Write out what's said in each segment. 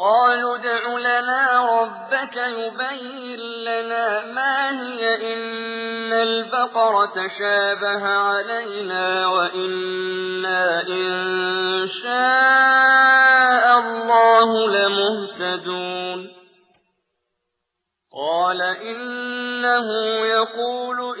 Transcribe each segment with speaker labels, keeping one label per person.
Speaker 1: قالوا ادع لنا ربك يبين لنا ما هي إن البقرة شابه علينا وإنا إن شاء الله لمهتدون. قال إنه يقول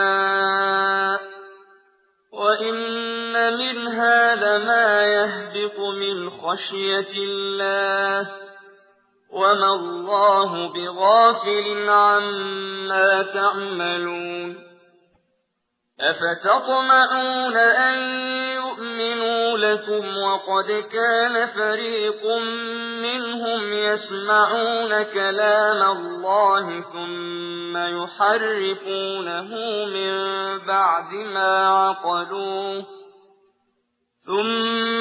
Speaker 1: يهبط من خشية الله وما الله بغافل عما تعملون أفتطمعون أن يؤمنوا لكم وقد كان فريق منهم يسمعون كلام الله ثم يحرفونه من بعد ما عقلوه